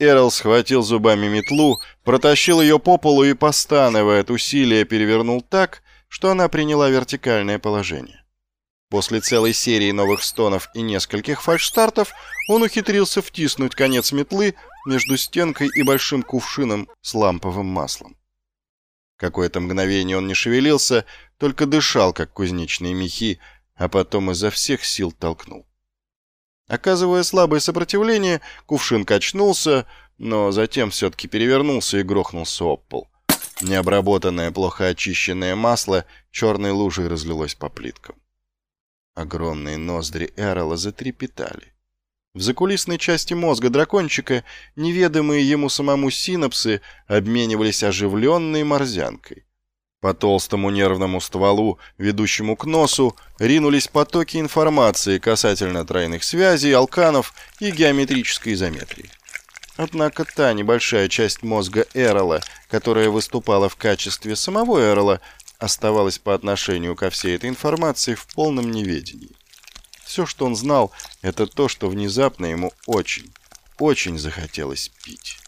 Эрл схватил зубами метлу, протащил ее по полу и, постановая от усилия, перевернул так, что она приняла вертикальное положение. После целой серии новых стонов и нескольких фальшстартов он ухитрился втиснуть конец метлы между стенкой и большим кувшином с ламповым маслом. Какое-то мгновение он не шевелился, только дышал, как кузнечные мехи, а потом изо всех сил толкнул. Оказывая слабое сопротивление, кувшин качнулся, но затем все-таки перевернулся и грохнулся об пол. Необработанное, плохо очищенное масло черной лужей разлилось по плиткам. Огромные ноздри Эрола затрепетали. В закулисной части мозга дракончика неведомые ему самому синапсы обменивались оживленной морзянкой. По толстому нервному стволу, ведущему к носу, ринулись потоки информации касательно тройных связей, алканов и геометрической изометрии. Однако та небольшая часть мозга Эрола, которая выступала в качестве самого Эрола, оставалась по отношению ко всей этой информации в полном неведении. Все, что он знал, это то, что внезапно ему очень, очень захотелось пить.